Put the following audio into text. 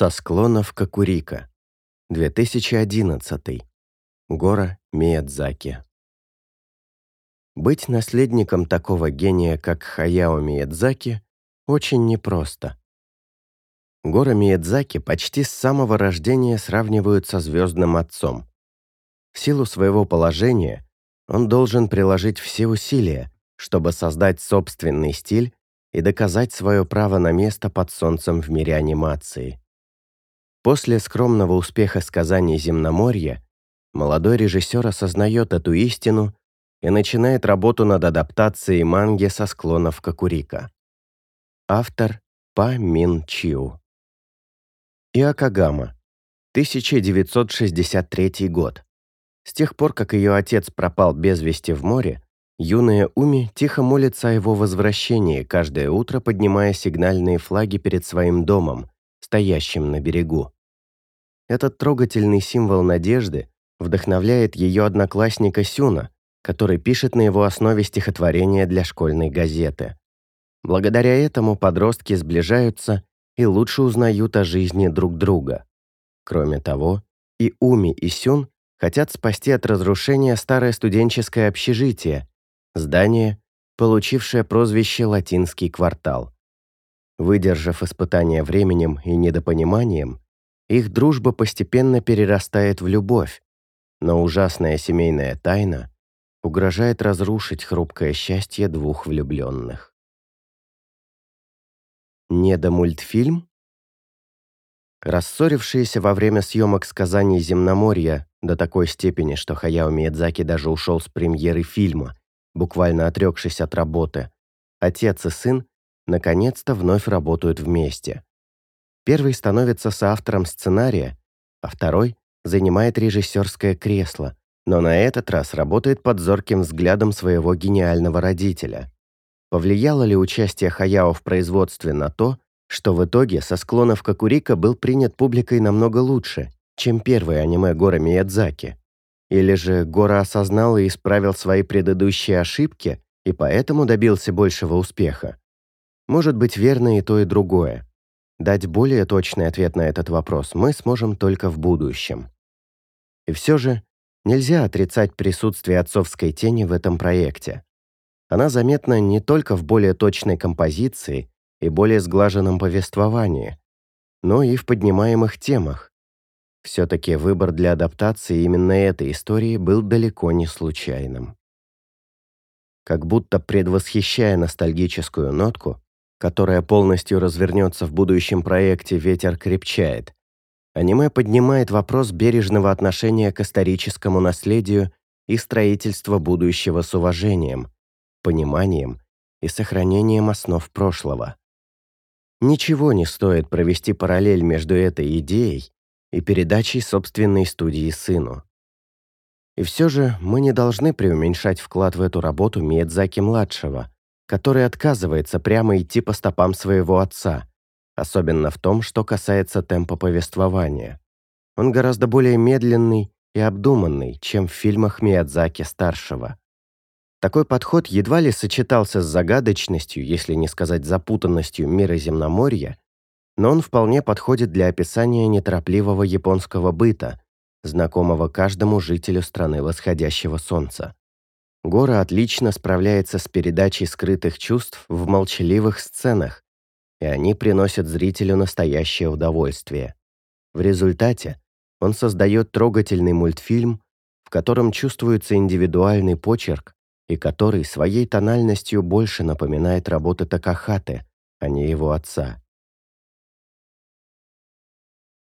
Со склонов Кокурика. 2011. Гора Миядзаки. Быть наследником такого гения, как Хаяо Миядзаки, очень непросто. Гора Миядзаки почти с самого рождения сравнивают со звездным отцом. В силу своего положения он должен приложить все усилия, чтобы создать собственный стиль и доказать свое право на место под солнцем в мире анимации. После скромного успеха сказаний «Земноморья» молодой режиссер осознает эту истину и начинает работу над адаптацией манги со склонов Кокурика. Автор Па Мин Чиу. Иокагама. 1963 год. С тех пор, как ее отец пропал без вести в море, юная Уми тихо молится о его возвращении, каждое утро поднимая сигнальные флаги перед своим домом, стоящим на берегу. Этот трогательный символ надежды вдохновляет ее одноклассника Сюна, который пишет на его основе стихотворения для школьной газеты. Благодаря этому подростки сближаются и лучше узнают о жизни друг друга. Кроме того, и Уми, и Сюн хотят спасти от разрушения старое студенческое общежитие, здание, получившее прозвище «Латинский квартал». Выдержав испытания временем и недопониманием, их дружба постепенно перерастает в любовь, но ужасная семейная тайна угрожает разрушить хрупкое счастье двух влюбленных. Недомультфильм? Рассорившиеся во время съемок сказаний Земноморья до такой степени, что Хаяо Миядзаки даже ушел с премьеры фильма, буквально отрекшись от работы, отец и сын наконец-то вновь работают вместе. Первый становится соавтором сценария, а второй занимает режиссерское кресло, но на этот раз работает под зорким взглядом своего гениального родителя. Повлияло ли участие Хаяо в производстве на то, что в итоге со склонов Кокурика был принят публикой намного лучше, чем первое аниме Гора Миядзаки? Или же Гора осознал и исправил свои предыдущие ошибки и поэтому добился большего успеха? Может быть верно и то, и другое. Дать более точный ответ на этот вопрос мы сможем только в будущем. И все же нельзя отрицать присутствие отцовской тени в этом проекте. Она заметна не только в более точной композиции и более сглаженном повествовании, но и в поднимаемых темах. Все-таки выбор для адаптации именно этой истории был далеко не случайным. Как будто предвосхищая ностальгическую нотку, которая полностью развернется в будущем проекте «Ветер крепчает». Аниме поднимает вопрос бережного отношения к историческому наследию и строительства будущего с уважением, пониманием и сохранением основ прошлого. Ничего не стоит провести параллель между этой идеей и передачей собственной студии сыну. И все же мы не должны преуменьшать вклад в эту работу Миядзаки-младшего, который отказывается прямо идти по стопам своего отца, особенно в том, что касается темпа повествования. Он гораздо более медленный и обдуманный, чем в фильмах Миядзаки-старшего. Такой подход едва ли сочетался с загадочностью, если не сказать запутанностью мира земноморья, но он вполне подходит для описания неторопливого японского быта, знакомого каждому жителю страны восходящего солнца. Гора отлично справляется с передачей скрытых чувств в молчаливых сценах, и они приносят зрителю настоящее удовольствие. В результате он создает трогательный мультфильм, в котором чувствуется индивидуальный почерк и который своей тональностью больше напоминает работы Такахаты, а не его отца.